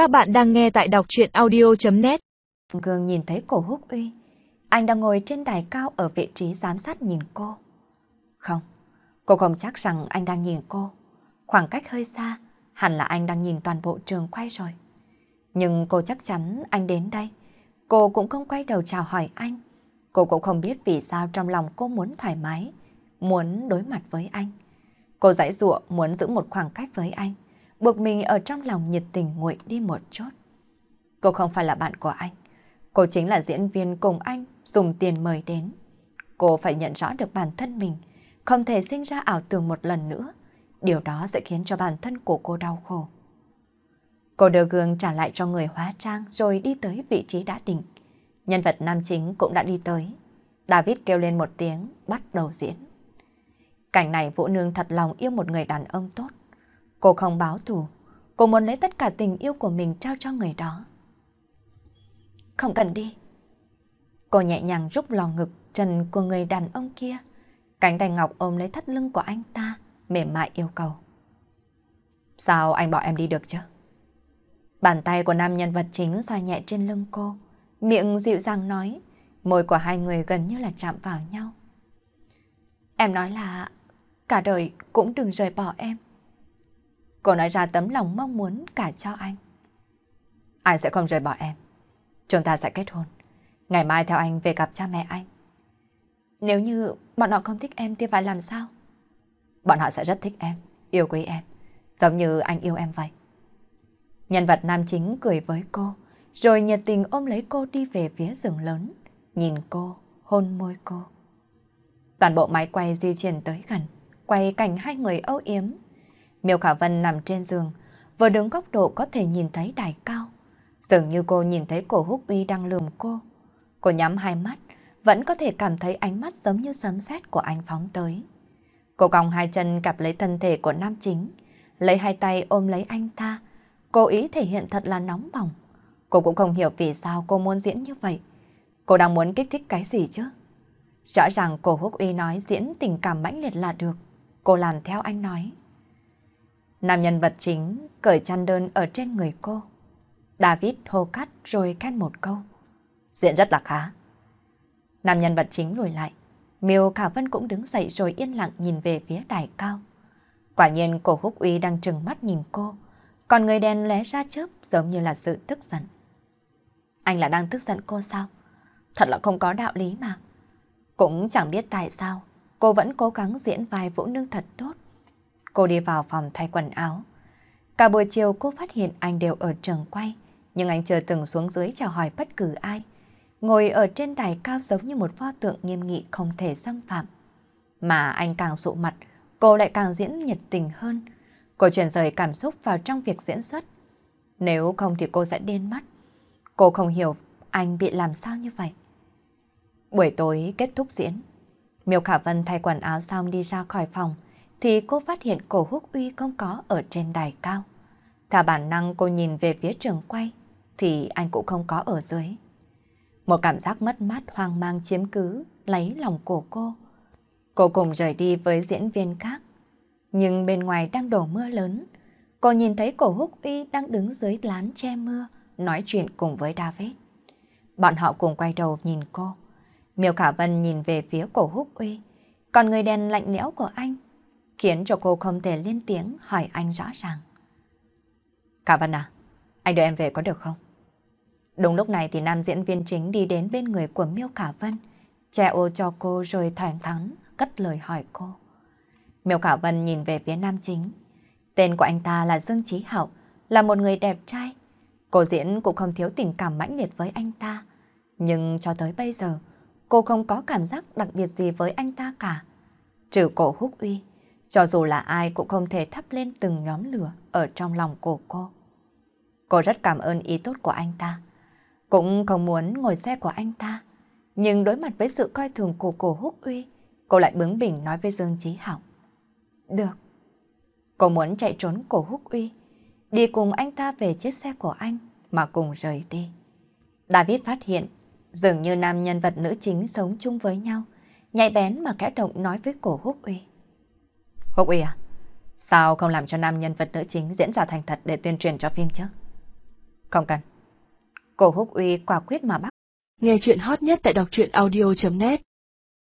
Các bạn đang nghe tại đọc chuyện audio.net Gương nhìn thấy cổ húc uy. Anh đang ngồi trên đài cao ở vị trí giám sát nhìn cô. Không, cô không chắc rằng anh đang nhìn cô. Khoảng cách hơi xa, hẳn là anh đang nhìn toàn bộ trường quay rồi. Nhưng cô chắc chắn anh đến đây. Cô cũng không quay đầu chào hỏi anh. Cô cũng không biết vì sao trong lòng cô muốn thoải mái, muốn đối mặt với anh. Cô giải dụa muốn giữ một khoảng cách với anh buộc mình ở trong lòng nhiệt tình nguội đi một chút. Cô không phải là bạn của anh. Cô chính là diễn viên cùng anh dùng tiền mời đến. Cô phải nhận rõ được bản thân mình, không thể sinh ra ảo tưởng một lần nữa. Điều đó sẽ khiến cho bản thân của cô đau khổ. Cô đưa gương trả lại cho người hóa trang rồi đi tới vị trí đã định. Nhân vật nam chính cũng đã đi tới. David kêu lên một tiếng, bắt đầu diễn. Cảnh này Vũ Nương thật lòng yêu một người đàn ông tốt. Cô không báo thù, cô muốn lấy tất cả tình yêu của mình trao cho người đó. Không cần đi. Cô nhẹ nhàng rút lò ngực trần của người đàn ông kia. Cánh tay ngọc ôm lấy thắt lưng của anh ta, mềm mại yêu cầu. Sao anh bỏ em đi được chứ? Bàn tay của nam nhân vật chính xoa nhẹ trên lưng cô, miệng dịu dàng nói, môi của hai người gần như là chạm vào nhau. Em nói là cả đời cũng đừng rời bỏ em. Cô nói ra tấm lòng mong muốn cả cho anh. Anh sẽ không rời bỏ em. Chúng ta sẽ kết hôn. Ngày mai theo anh về gặp cha mẹ anh. Nếu như bọn họ không thích em thì phải làm sao? Bọn họ sẽ rất thích em, yêu quý em. Giống như anh yêu em vậy. Nhân vật nam chính cười với cô, rồi nhiệt tình ôm lấy cô đi về phía rừng lớn, nhìn cô, hôn môi cô. Toàn bộ máy quay di chuyển tới gần, quay cảnh hai người âu yếm, Miêu Khả Vân nằm trên giường, vừa đứng góc độ có thể nhìn thấy đài cao. Dường như cô nhìn thấy cổ húc uy đang lườm cô. Cô nhắm hai mắt, vẫn có thể cảm thấy ánh mắt giống như sấm sét của anh phóng tới. Cô còng hai chân cặp lấy thân thể của nam chính, lấy hai tay ôm lấy anh ta, cố ý thể hiện thật là nóng bỏng. Cô cũng không hiểu vì sao cô muốn diễn như vậy. Cô đang muốn kích thích cái gì chứ? Rõ ràng cổ húc uy nói diễn tình cảm mãnh liệt là được. Cô làm theo anh nói. Nam nhân vật chính cởi chăn đơn ở trên người cô. David hô cắt rồi khen một câu. Diễn rất là khá. Nam nhân vật chính lùi lại. Miêu Khả Vân cũng đứng dậy rồi yên lặng nhìn về phía đài cao. Quả nhiên cổ húc uy đang trừng mắt nhìn cô. Còn người đen lé ra chớp giống như là sự tức giận. Anh là đang tức giận cô sao? Thật là không có đạo lý mà. Cũng chẳng biết tại sao, cô vẫn cố gắng diễn vai vũ nương thật tốt. Cô đi vào phòng thay quần áo. Cả buổi chiều cô phát hiện anh đều ở trường quay, nhưng anh chưa từng xuống dưới chào hỏi bất cứ ai. Ngồi ở trên đài cao giống như một pho tượng nghiêm nghị không thể xâm phạm. Mà anh càng sụ mặt, cô lại càng diễn nhiệt tình hơn. Cô chuyển rời cảm xúc vào trong việc diễn xuất. Nếu không thì cô sẽ điên mắt. Cô không hiểu anh bị làm sao như vậy. Buổi tối kết thúc diễn. Miêu Khả Vân thay quần áo xong đi ra khỏi phòng thì cô phát hiện cổ húc uy không có ở trên đài cao. Theo bản năng cô nhìn về phía trường quay, thì anh cũng không có ở dưới. Một cảm giác mất mát hoang mang chiếm cứ, lấy lòng cổ cô. Cô cùng rời đi với diễn viên khác. Nhưng bên ngoài đang đổ mưa lớn. Cô nhìn thấy cổ húc uy đang đứng dưới lán che mưa, nói chuyện cùng với David. Bọn họ cùng quay đầu nhìn cô. Miêu Khả Vân nhìn về phía cổ húc uy. Còn người đèn lạnh lẽo của anh khiến cho cô không thể lên tiếng hỏi anh rõ ràng. Cả Vân à, anh đưa em về có được không? Đúng lúc này thì nam diễn viên chính đi đến bên người của Miêu Cả Vân, che ô cho cô rồi thẳng thắn cất lời hỏi cô. Miêu Cả Vân nhìn về phía nam chính. Tên của anh ta là Dương Chí Hậu, là một người đẹp trai. Cô diễn cũng không thiếu tình cảm mãnh liệt với anh ta. Nhưng cho tới bây giờ, cô không có cảm giác đặc biệt gì với anh ta cả. Trừ cổ húc uy, cho dù là ai cũng không thể thắp lên từng nhóm lửa ở trong lòng của cô. Cô rất cảm ơn ý tốt của anh ta. Cũng không muốn ngồi xe của anh ta. Nhưng đối mặt với sự coi thường của cổ húc uy, cô lại bướng bỉnh nói với Dương Chí Hảo. Được. Cô muốn chạy trốn cổ húc uy, đi cùng anh ta về chiếc xe của anh mà cùng rời đi. David phát hiện, dường như nam nhân vật nữ chính sống chung với nhau, nhạy bén mà kẽ động nói với cổ húc uy. Húc Uy à, sao không làm cho nam nhân vật nữ chính diễn ra thành thật để tuyên truyền cho phim chứ? Không cần. Cô Húc Uy quả quyết mà bắt. Nghe chuyện hot nhất tại đọc truyện audio.net